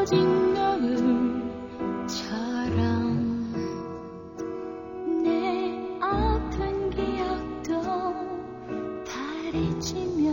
흩어진 너를 자랑 내 아픈 기억도 다리치며